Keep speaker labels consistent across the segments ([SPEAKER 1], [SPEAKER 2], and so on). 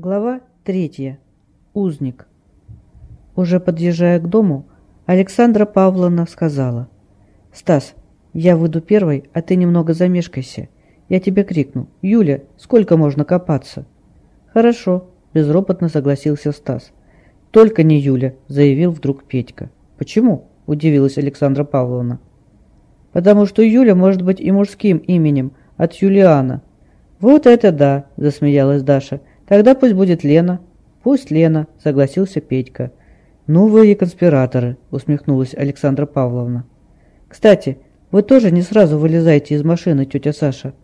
[SPEAKER 1] Глава третья. Узник. Уже подъезжая к дому, Александра Павловна сказала. «Стас, я выйду первой, а ты немного замешкайся. Я тебе крикну. Юля, сколько можно копаться?» «Хорошо», – безропотно согласился Стас. «Только не Юля», – заявил вдруг Петька. «Почему?» – удивилась Александра Павловна. «Потому что Юля может быть и мужским именем, от Юлиана». «Вот это да!» – засмеялась Даша. «Тогда пусть будет Лена». «Пусть Лена», — согласился Петька. «Ну вы и конспираторы», — усмехнулась Александра Павловна. «Кстати, вы тоже не сразу вылезайте из машины, тетя Саша.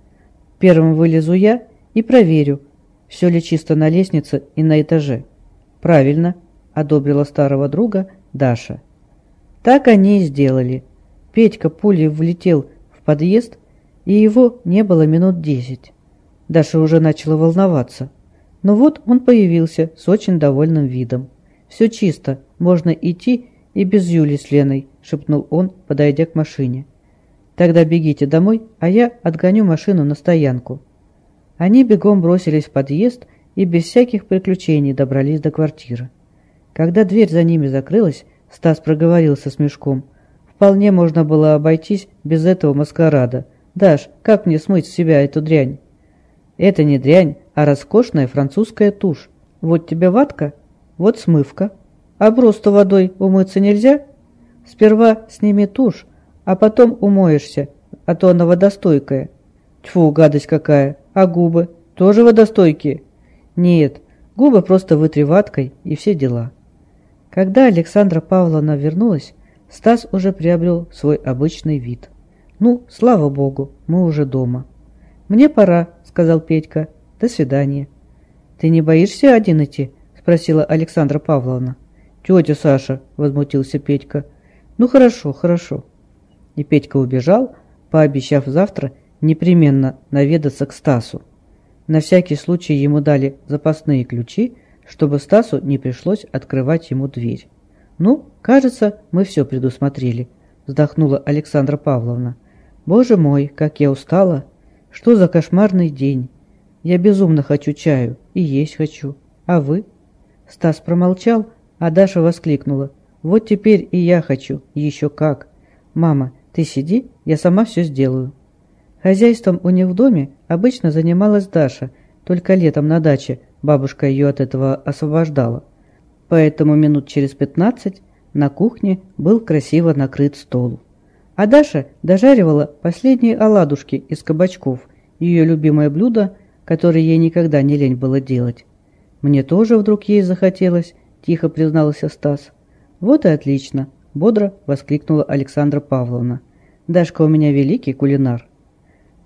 [SPEAKER 1] Первым вылезу я и проверю, все ли чисто на лестнице и на этаже». «Правильно», — одобрила старого друга Даша. Так они и сделали. Петька пулей влетел в подъезд, и его не было минут десять. Даша уже начала волноваться. Но вот он появился с очень довольным видом. «Все чисто, можно идти и без Юли с Леной», — шепнул он, подойдя к машине. «Тогда бегите домой, а я отгоню машину на стоянку». Они бегом бросились в подъезд и без всяких приключений добрались до квартиры. Когда дверь за ними закрылась, Стас проговорил со смешком. «Вполне можно было обойтись без этого маскарада. Даш, как мне смыть с себя эту дрянь?» «Это не дрянь, а роскошная французская тушь. Вот тебе ватка, вот смывка. А просто водой умыться нельзя? Сперва сними тушь, а потом умоешься, а то она водостойкая. Тьфу, гадость какая. А губы? Тоже водостойкие? Нет, губы просто вытри ваткой и все дела. Когда Александра Павловна вернулась, Стас уже приобрел свой обычный вид. «Ну, слава богу, мы уже дома». «Мне пора», — сказал Петька. До свидания. Ты не боишься один идти? Спросила Александра Павловна. Тетя Саша, возмутился Петька. Ну хорошо, хорошо. И Петька убежал, пообещав завтра непременно наведаться к Стасу. На всякий случай ему дали запасные ключи, чтобы Стасу не пришлось открывать ему дверь. «Ну, кажется, мы все предусмотрели», — вздохнула Александра Павловна. «Боже мой, как я устала! Что за кошмарный день! Я безумно хочу чаю и есть хочу. А вы?» Стас промолчал, а Даша воскликнула. «Вот теперь и я хочу. Еще как. Мама, ты сиди, я сама все сделаю». Хозяйством у них в доме обычно занималась Даша, только летом на даче бабушка ее от этого освобождала. Поэтому минут через пятнадцать на кухне был красиво накрыт стол. А Даша дожаривала последние оладушки из кабачков, ее любимое блюдо которые ей никогда не лень было делать. «Мне тоже вдруг ей захотелось», – тихо признался Стас. «Вот и отлично», – бодро воскликнула Александра Павловна. «Дашка у меня великий кулинар».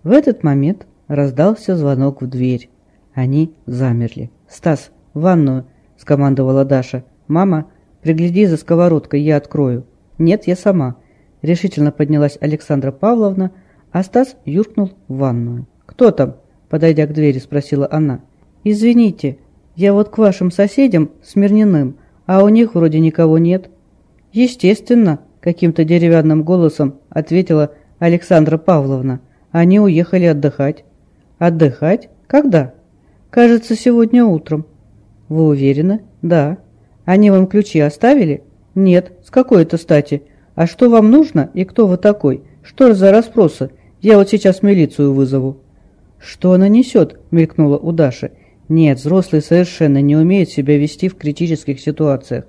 [SPEAKER 1] В этот момент раздался звонок в дверь. Они замерли. «Стас, в ванную!» – скомандовала Даша. «Мама, пригляди за сковородкой, я открою». «Нет, я сама». Решительно поднялась Александра Павловна, а Стас юркнул в ванную. «Кто там?» Подойдя к двери, спросила она. «Извините, я вот к вашим соседям, Смирниным, а у них вроде никого нет». «Естественно», — каким-то деревянным голосом ответила Александра Павловна. «Они уехали отдыхать». «Отдыхать? Когда?» «Кажется, сегодня утром». «Вы уверены?» «Да». «Они вам ключи оставили?» «Нет. С какой это стати? А что вам нужно и кто вы такой? Что за расспросы? Я вот сейчас милицию вызову». «Что она несет?» – мелькнула у Даши. «Нет, взрослые совершенно не умеют себя вести в критических ситуациях».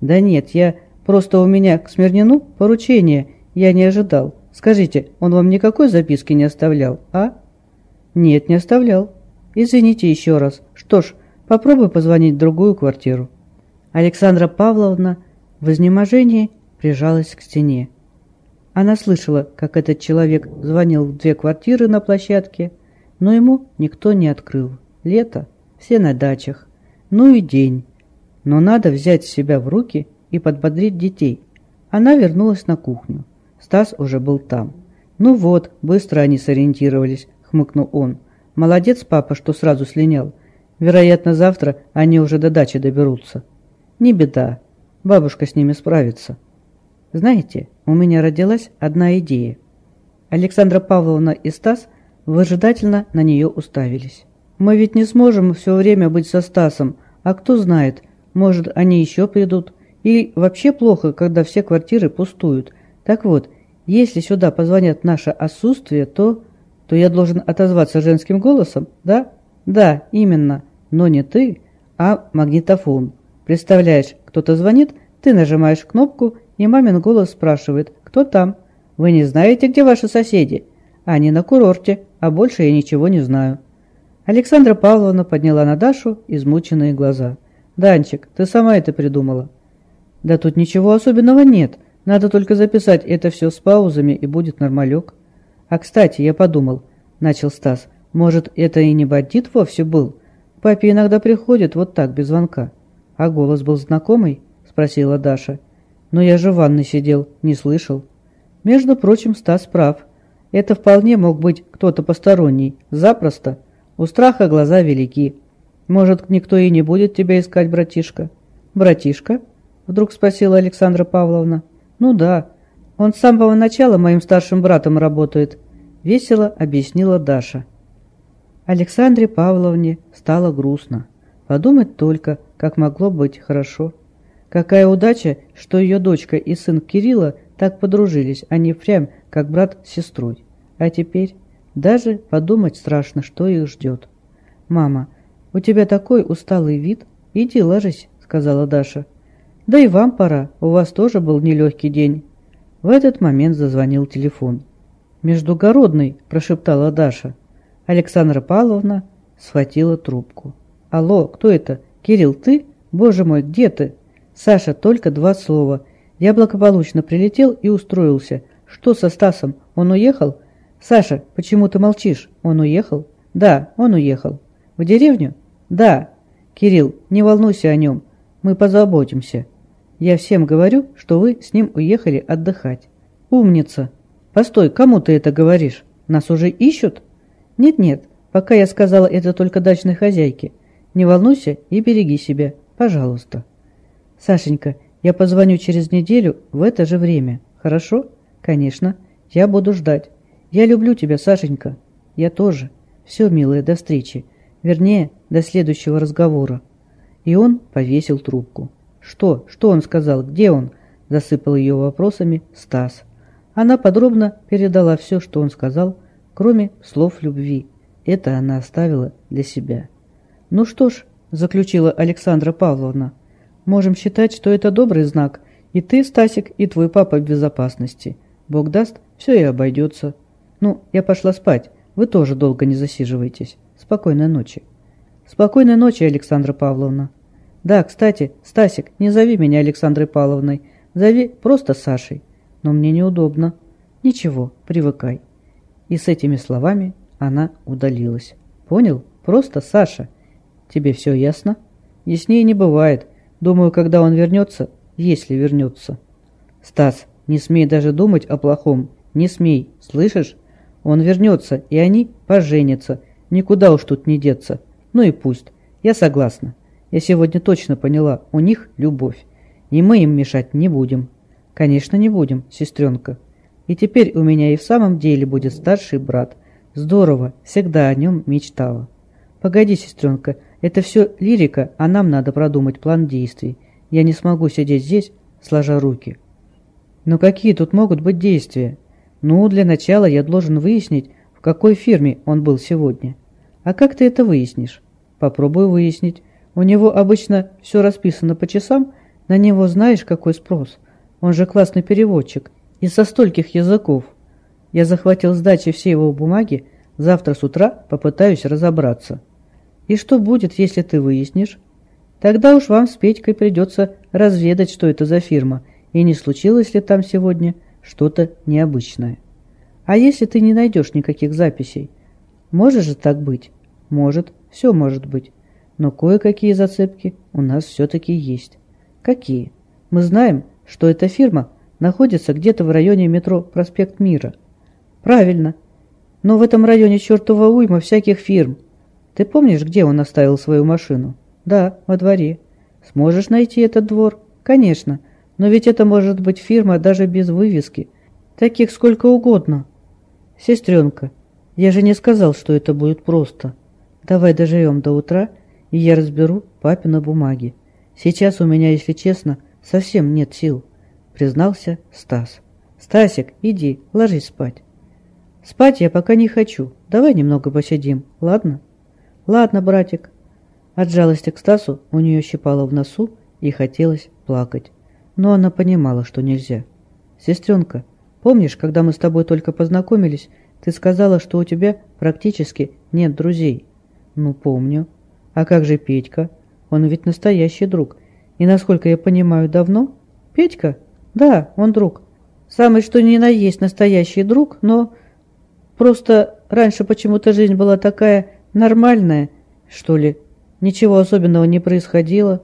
[SPEAKER 1] «Да нет, я... Просто у меня к Смирнину поручение. Я не ожидал. Скажите, он вам никакой записки не оставлял, а?» «Нет, не оставлял. Извините еще раз. Что ж, попробуй позвонить в другую квартиру». Александра Павловна в изнеможении прижалась к стене. Она слышала, как этот человек звонил в две квартиры на площадке – но ему никто не открыл. Лето, все на дачах. Ну и день. Но надо взять себя в руки и подбодрить детей. Она вернулась на кухню. Стас уже был там. «Ну вот, быстро они сориентировались», — хмыкнул он. «Молодец, папа, что сразу слинял. Вероятно, завтра они уже до дачи доберутся». «Не беда. Бабушка с ними справится». «Знаете, у меня родилась одна идея». Александра Павловна и Стас выжидательно на нее уставились. Мы ведь не сможем все время быть со Стасом, а кто знает, может, они еще придут. И вообще плохо, когда все квартиры пустуют. Так вот, если сюда позвонят в наше отсутствие, то... То я должен отозваться женским голосом, да? Да, именно. Но не ты, а магнитофон. Представляешь, кто-то звонит, ты нажимаешь кнопку, и мамин голос спрашивает, кто там? Вы не знаете, где ваши соседи? Они на курорте, а больше я ничего не знаю. Александра Павловна подняла на Дашу измученные глаза. «Данчик, ты сама это придумала». «Да тут ничего особенного нет. Надо только записать это все с паузами, и будет нормалек». «А, кстати, я подумал», — начал Стас, «может, это и не бандит вовсе был? Папе иногда приходит вот так, без звонка». «А голос был знакомый?» — спросила Даша. «Но я же в ванной сидел, не слышал». Между прочим, Стас прав. Это вполне мог быть кто-то посторонний. Запросто. У страха глаза велики. Может, никто и не будет тебя искать, братишка? Братишка? Вдруг спросила Александра Павловна. Ну да. Он с самого начала моим старшим братом работает. Весело объяснила Даша. Александре Павловне стало грустно. Подумать только, как могло быть хорошо. Какая удача, что ее дочка и сын Кирилла так подружились, они прям как брат с сестрой. А теперь даже подумать страшно, что их ждет. «Мама, у тебя такой усталый вид. Иди ложись», — сказала Даша. «Да и вам пора, у вас тоже был нелегкий день». В этот момент зазвонил телефон. «Междугородный», — прошептала Даша. Александра Павловна схватила трубку. «Алло, кто это? Кирилл, ты? Боже мой, где ты?» «Саша, только два слова. Я благополучно прилетел и устроился. Что со Стасом? Он уехал? Саша, почему ты молчишь? Он уехал? Да, он уехал. В деревню? Да. Кирилл, не волнуйся о нем. Мы позаботимся. Я всем говорю, что вы с ним уехали отдыхать. Умница. Постой, кому ты это говоришь? Нас уже ищут? Нет-нет, пока я сказала это только дачной хозяйке. Не волнуйся и береги себя, пожалуйста. Сашенька, я позвоню через неделю в это же время. Хорошо? Конечно. Я буду ждать. Я люблю тебя, Сашенька. Я тоже. Все, милая, до встречи. Вернее, до следующего разговора. И он повесил трубку. Что? Что он сказал? Где он? Засыпал ее вопросами Стас. Она подробно передала все, что он сказал, кроме слов любви. Это она оставила для себя. Ну что ж, заключила Александра Павловна, Можем считать, что это добрый знак. И ты, Стасик, и твой папа в безопасности. Бог даст, все и обойдется. Ну, я пошла спать. Вы тоже долго не засиживайтесь. Спокойной ночи. Спокойной ночи, Александра Павловна. Да, кстати, Стасик, не зови меня Александрой Павловной. Зови просто Сашей. Но мне неудобно. Ничего, привыкай. И с этими словами она удалилась. Понял? Просто Саша. Тебе все ясно? Яснее не бывает. Думаю, когда он вернется, если вернется. Стас, не смей даже думать о плохом. Не смей, слышишь? Он вернется, и они поженятся. Никуда уж тут не деться. Ну и пусть. Я согласна. Я сегодня точно поняла, у них любовь. И мы им мешать не будем. Конечно, не будем, сестренка. И теперь у меня и в самом деле будет старший брат. Здорово, всегда о нем мечтала. Погоди, сестренка, это все лирика, а нам надо продумать план действий. Я не смогу сидеть здесь, сложа руки. Но какие тут могут быть действия? Ну, для начала я должен выяснить, в какой фирме он был сегодня. А как ты это выяснишь? Попробую выяснить. У него обычно все расписано по часам, на него знаешь, какой спрос. Он же классный переводчик, и со стольких языков. Я захватил сдачи все его бумаги, завтра с утра попытаюсь разобраться. И что будет, если ты выяснишь? Тогда уж вам с Петькой придется разведать, что это за фирма, и не случилось ли там сегодня что-то необычное. А если ты не найдешь никаких записей? Может же так быть? Может, все может быть. Но кое-какие зацепки у нас все-таки есть. Какие? Мы знаем, что эта фирма находится где-то в районе метро «Проспект Мира». Правильно. Но в этом районе чертова уйма всяких фирм – ты помнишь, где он оставил свою машину? Да, во дворе. Сможешь найти этот двор? Конечно. Но ведь это может быть фирма даже без вывески. Таких сколько угодно. Сестренка, я же не сказал, что это будет просто. Давай доживем до утра, и я разберу папины бумаги. Сейчас у меня, если честно, совсем нет сил, признался Стас. Стасик, иди, ложись спать. Спать я пока не хочу. Давай немного посидим, ладно? Ладно, братик. От жалости к Стасу у нее щипало в носу и хотелось плакать. Но она понимала, что нельзя. Сестренка, помнишь, когда мы с тобой только познакомились, ты сказала, что у тебя практически нет друзей? Ну, помню. А как же Петька? Он ведь настоящий друг. И, насколько я понимаю, давно? Петька? Да, он друг. Самый что ни на есть настоящий друг, но... Просто раньше почему-то жизнь была такая нормальная, что ли. Ничего особенного не происходило,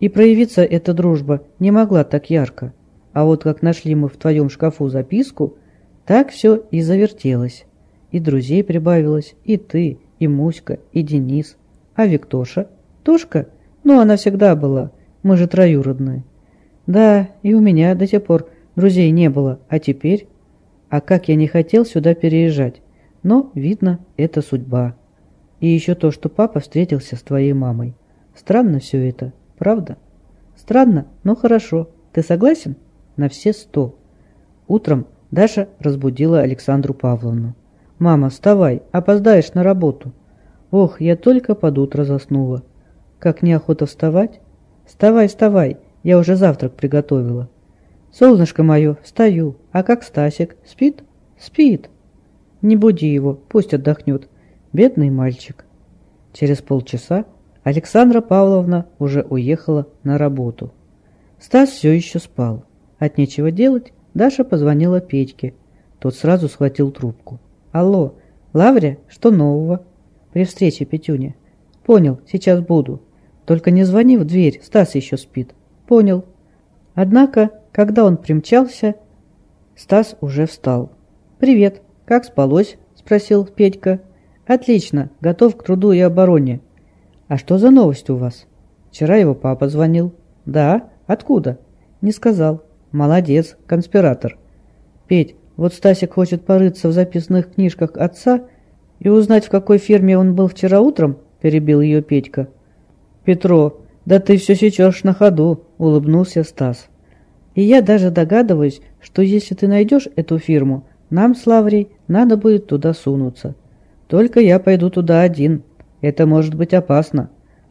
[SPEAKER 1] и проявиться эта дружба не могла так ярко. А вот как нашли мы в твоем шкафу записку, так все и завертелось. И друзей прибавилось, и ты, и Муська, и Денис. А Виктоша? Тошка? Ну, она всегда была. Мы же троюродные. Да, и у меня до тех пор друзей не было, а теперь... А как я не хотел сюда переезжать. Но, видно, это судьба. И еще то, что папа встретился с твоей мамой. Странно все это, правда? Странно, но хорошо. Ты согласен? На все сто. Утром Даша разбудила Александру Павловну. «Мама, вставай, опоздаешь на работу». «Ох, я только под утро заснула». «Как неохота вставать?» «Вставай, вставай, я уже завтрак приготовила». «Солнышко мое, встаю. А как Стасик? Спит?» «Спит». «Не буди его, пусть отдохнет. Бедный мальчик». Через полчаса Александра Павловна уже уехала на работу. Стас все еще спал. От нечего делать Даша позвонила Петьке. Тот сразу схватил трубку. «Алло, Лавря, что нового?» «При встрече, Петюня». «Понял, сейчас буду. Только не звони в дверь, Стас еще спит». «Понял». Однако когда он примчался, Стас уже встал. «Привет, как спалось?» – спросил Петька. «Отлично, готов к труду и обороне». «А что за новость у вас?» «Вчера его папа звонил». «Да? Откуда?» «Не сказал». «Молодец, конспиратор». «Петь, вот Стасик хочет порыться в записных книжках отца и узнать, в какой фирме он был вчера утром?» – перебил ее Петька. «Петро, да ты все сечешь на ходу», – улыбнулся Стас. И я даже догадываюсь, что если ты найдешь эту фирму, нам с Лаврей надо будет туда сунуться. Только я пойду туда один. Это может быть опасно.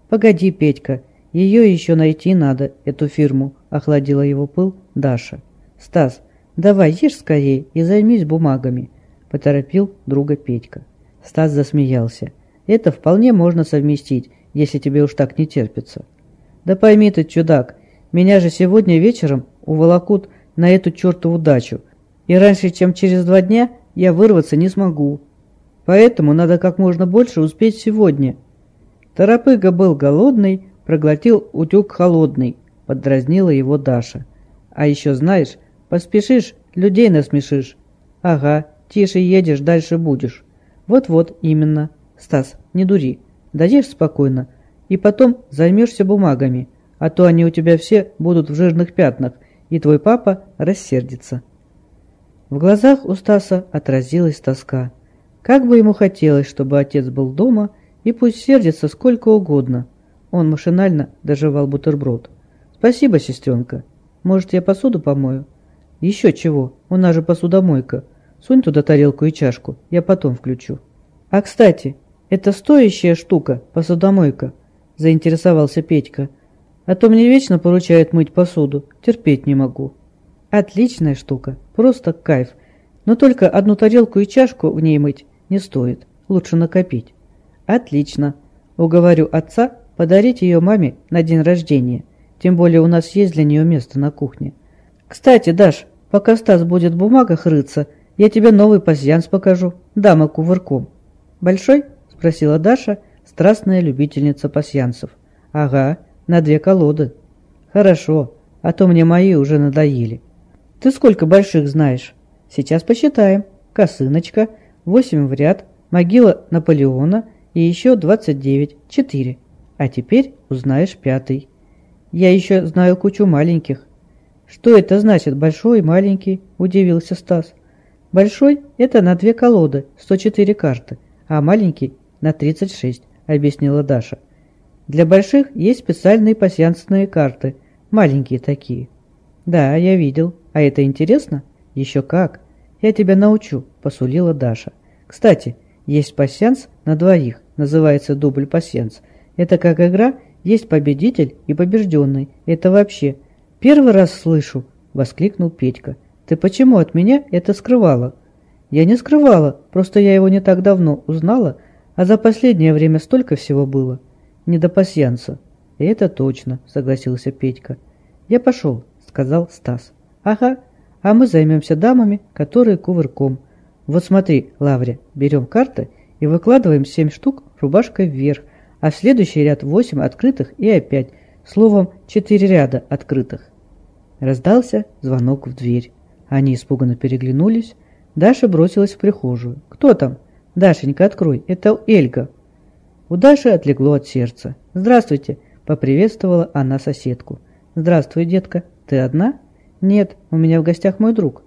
[SPEAKER 1] Погоди, Петька, ее еще найти надо, эту фирму, охладила его пыл Даша. Стас, давай ешь скорее и займись бумагами, поторопил друга Петька. Стас засмеялся. Это вполне можно совместить, если тебе уж так не терпится. Да пойми ты, чудак, меня же сегодня вечером уволокут на эту чертову дачу, и раньше, чем через два дня, я вырваться не смогу. Поэтому надо как можно больше успеть сегодня. Торопыга был голодный, проглотил утюг холодный, поддразнила его Даша. А еще знаешь, поспешишь, людей насмешишь. Ага, тише едешь, дальше будешь. Вот-вот, именно. Стас, не дури, дадишь спокойно, и потом займешься бумагами, а то они у тебя все будут в жирных пятнах, и твой папа рассердится. В глазах у Стаса отразилась тоска. Как бы ему хотелось, чтобы отец был дома, и пусть сердится сколько угодно. Он машинально доживал бутерброд. «Спасибо, сестренка. Может, я посуду помою?» «Еще чего, у нас же посудомойка. Сунь туда тарелку и чашку, я потом включу». «А, кстати, это стоящая штука, посудомойка?» – заинтересовался Петька – а то мне вечно поручают мыть посуду. Терпеть не могу. Отличная штука. Просто кайф. Но только одну тарелку и чашку в ней мыть не стоит. Лучше накопить. Отлично. Уговорю отца подарить ее маме на день рождения. Тем более у нас есть для нее место на кухне. Кстати, Даш, пока Стас будет в бумагах рыться, я тебе новый пасьянс покажу. Дама кувырком. Большой? Спросила Даша, страстная любительница пасьянсов. Ага, на две колоды. Хорошо, а то мне мои уже надоели. Ты сколько больших знаешь? Сейчас посчитаем. Косыночка, восемь в ряд, могила Наполеона и еще двадцать девять, четыре. А теперь узнаешь пятый. Я еще знаю кучу маленьких. Что это значит большой и маленький? Удивился Стас. Большой – это на две колоды, 104 карты, а маленький – на 36, объяснила Даша. Для больших есть специальные пасьянсные карты, маленькие такие. Да, я видел. А это интересно? Еще как. Я тебя научу, посулила Даша. Кстати, есть пасьянс на двоих, называется дубль пасьянс. Это как игра, есть победитель и побежденный. Это вообще. Первый раз слышу, воскликнул Петька. Ты почему от меня это скрывала? Я не скрывала, просто я его не так давно узнала, а за последнее время столько всего было. Не до пасьянса. Это точно, согласился Петька. Я пошел, сказал Стас. Ага, а мы займемся дамами, которые кувырком. Вот смотри, Лавря, берем карты и выкладываем семь штук рубашкой вверх, а в следующий ряд восемь открытых и опять, словом, четыре ряда открытых. Раздался звонок в дверь. Они испуганно переглянулись. Даша бросилась в прихожую. «Кто там?» «Дашенька, открой, это Эльга». У Даши отлегло от сердца. «Здравствуйте», — поприветствовала она соседку. «Здравствуй, детка. Ты одна?» «Нет, у меня в гостях мой друг».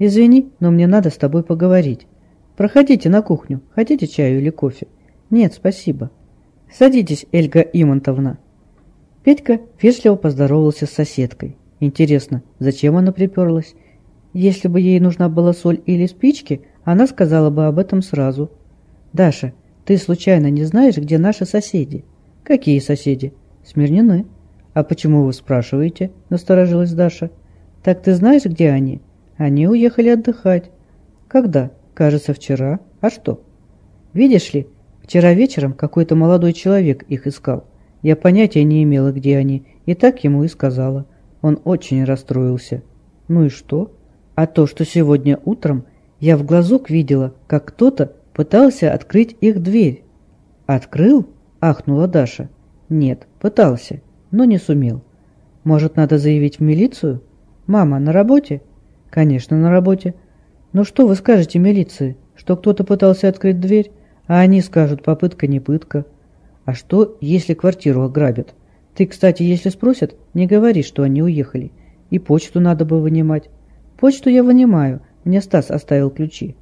[SPEAKER 1] «Извини, но мне надо с тобой поговорить. Проходите на кухню. Хотите чаю или кофе?» «Нет, спасибо». «Садитесь, Эльга Имонтовна». Петька вежливо поздоровался с соседкой. Интересно, зачем она приперлась? Если бы ей нужна была соль или спички, она сказала бы об этом сразу. «Даша, ты случайно не знаешь, где наши соседи?» «Какие соседи?» «Смирнены». «А почему вы спрашиваете?» – насторожилась Даша. «Так ты знаешь, где они?» «Они уехали отдыхать». «Когда?» «Кажется, вчера. А что?» «Видишь ли, вчера вечером какой-то молодой человек их искал. Я понятия не имела, где они, и так ему и сказала. Он очень расстроился. Ну и что? А то, что сегодня утром я в глазок видела, как кто-то пытался открыть их дверь. «Открыл?» – ахнула Даша. «Нет, пытался, но не сумел. Может, надо заявить в милицию? Мама на работе?» «Конечно, на работе. Ну что вы скажете милиции? Что кто-то пытался открыть дверь, а они скажут, попытка не пытка. А что, если квартиру ограбят? Ты, кстати, если спросят, не говори, что они уехали. И почту надо бы вынимать. Почту я вынимаю, мне Стас оставил ключи.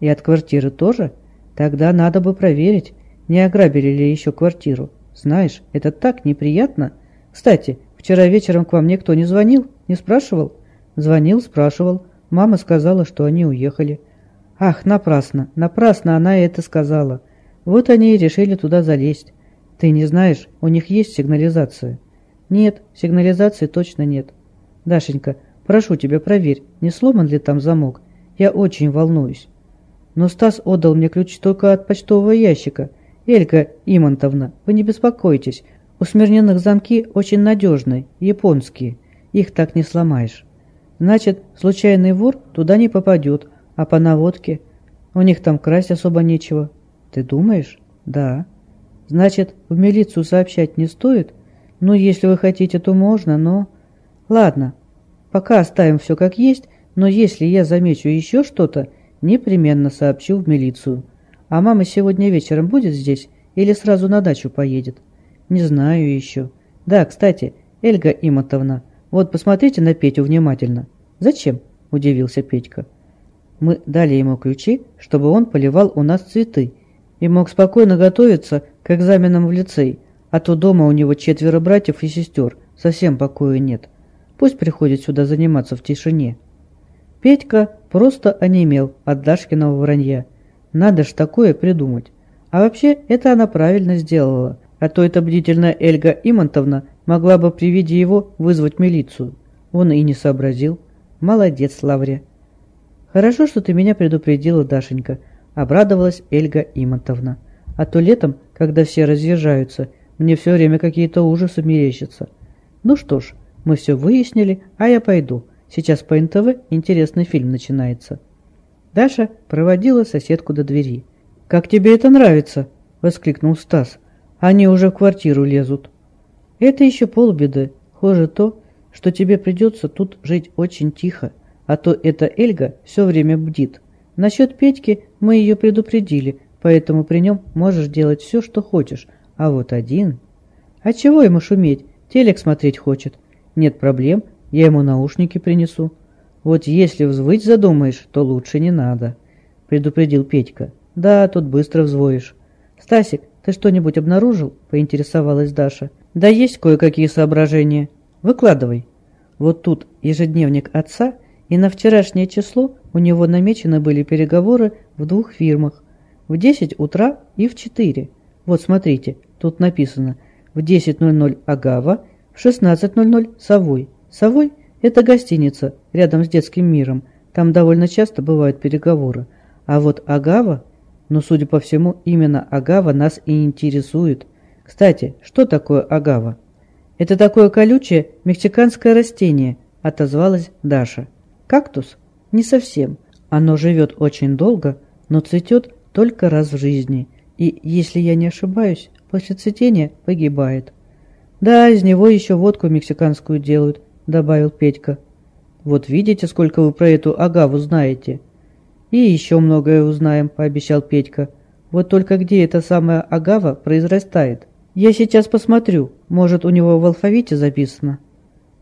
[SPEAKER 1] И от квартиры тоже? Тогда надо бы проверить, не ограбили ли еще квартиру. Знаешь, это так неприятно. Кстати, вчера вечером к вам никто не звонил, не спрашивал? Звонил, спрашивал. Мама сказала, что они уехали. Ах, напрасно, напрасно она это сказала. Вот они и решили туда залезть. Ты не знаешь, у них есть сигнализация? Нет, сигнализации точно нет. Дашенька, Прошу тебя, проверь, не сломан ли там замок. Я очень волнуюсь. Но Стас отдал мне ключ только от почтового ящика. Элька Имонтовна, вы не беспокойтесь. У смирненных замки очень надежные, японские. Их так не сломаешь. Значит, случайный вор туда не попадет, а по наводке? У них там красть особо нечего. Ты думаешь? Да. Значит, в милицию сообщать не стоит? Ну, если вы хотите, то можно, но... Ладно, Пока оставим все как есть, но если я замечу еще что-то, непременно сообщу в милицию. А мама сегодня вечером будет здесь или сразу на дачу поедет? Не знаю еще. Да, кстати, Эльга Имотовна, вот посмотрите на Петю внимательно. Зачем? Удивился Петька. Мы дали ему ключи, чтобы он поливал у нас цветы и мог спокойно готовиться к экзаменам в лицей, а то дома у него четверо братьев и сестер, совсем покоя нет. Пусть приходит сюда заниматься в тишине. Петька просто онемел от Дашкиного вранья. Надо ж такое придумать. А вообще, это она правильно сделала. А то эта бдительная Эльга Имонтовна могла бы при виде его вызвать милицию. Он и не сообразил. Молодец, Лаврия. Хорошо, что ты меня предупредила, Дашенька. Обрадовалась Эльга Имонтовна. А то летом, когда все разъезжаются, мне все время какие-то ужасы мерещатся. Ну что ж, мы все выяснили, а я пойду. Сейчас по НТВ интересный фильм начинается. Даша проводила соседку до двери. «Как тебе это нравится?» – воскликнул Стас. «Они уже в квартиру лезут». «Это еще полбеды. Хуже то, что тебе придется тут жить очень тихо, а то эта Эльга все время бдит. Насчет Петьки мы ее предупредили, поэтому при нем можешь делать все, что хочешь, а вот один...» «А чего ему шуметь? Телек смотреть хочет. Нет проблем, я ему наушники принесу. Вот если взвыть задумаешь, то лучше не надо, предупредил Петька. Да, тут быстро взвоишь. Стасик, Ты что-нибудь обнаружил?» – поинтересовалась Даша. «Да есть кое-какие соображения. Выкладывай». Вот тут ежедневник отца, и на вчерашнее число у него намечены были переговоры в двух фирмах. В 10 утра и в 4. Вот смотрите, тут написано в 10.00 Агава, в 16.00 Совой. Совой – это гостиница рядом с детским миром. Там довольно часто бывают переговоры. А вот Агава но, судя по всему, именно агава нас и интересует. Кстати, что такое агава? Это такое колючее мексиканское растение, отозвалась Даша. Кактус? Не совсем. Оно живет очень долго, но цветет только раз в жизни. И, если я не ошибаюсь, после цветения погибает. Да, из него еще водку мексиканскую делают, добавил Петька. Вот видите, сколько вы про эту агаву знаете. «И еще многое узнаем», – пообещал Петька. «Вот только где эта самая агава произрастает? Я сейчас посмотрю, может, у него в алфавите записано».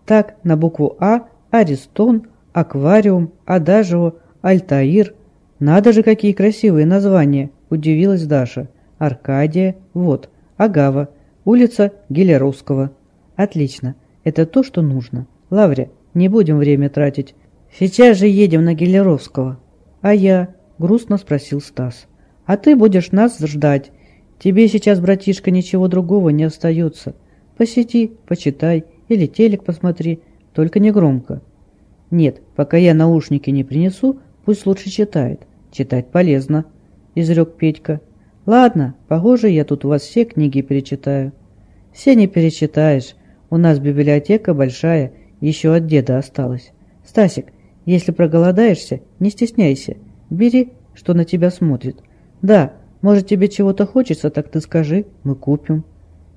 [SPEAKER 1] Так, на букву А – Аристон, Аквариум, Адажио, Альтаир. Надо же, какие красивые названия, удивилась Даша. Аркадия, вот, Агава, улица Гелеровского. Отлично, это то, что нужно. Лавря, не будем время тратить. Сейчас же едем на Гелеровского. «А я?» – грустно спросил Стас. «А ты будешь нас ждать. Тебе сейчас, братишка, ничего другого не остается. Посиди, почитай или телек посмотри, только не громко». «Нет, пока я наушники не принесу, пусть лучше читает. Читать полезно», – изрек Петька. «Ладно, похоже, я тут у вас все книги перечитаю». «Все не перечитаешь. У нас библиотека большая, еще от деда осталась. Стасик, если проголодаешься, не стесняйся. Бери, что на тебя смотрит. Да, может тебе чего-то хочется, так ты скажи, мы купим.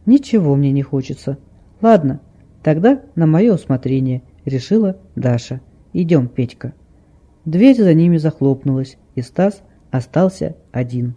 [SPEAKER 1] Ничего мне не хочется. Ладно, тогда на мое усмотрение, решила Даша. Идем, Петька. Дверь за ними захлопнулась, и Стас остался один.